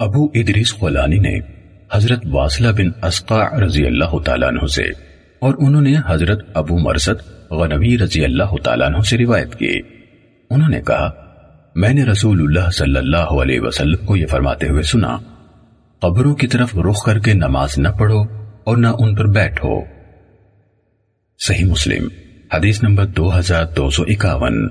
ابو ادریس خولانی نے حضرت واصلہ بن اسقع رضی اللہ تعالیٰ عنہ سے اور انہوں نے حضرت ابو مرسد غنوی رضی اللہ تعالیٰ عنہ سے روایت کی۔ انہوں نے کہا، میں نے رسول اللہ صلی اللہ علیہ وسلم کو یہ فرماتے ہوئے سنا، قبروں کی طرف رخ کر کے نماز نہ پڑھو اور نہ ان پر بیٹھو۔ صحیح مسلم، حدیث نمبر دو ہزار دو سو اکاون۔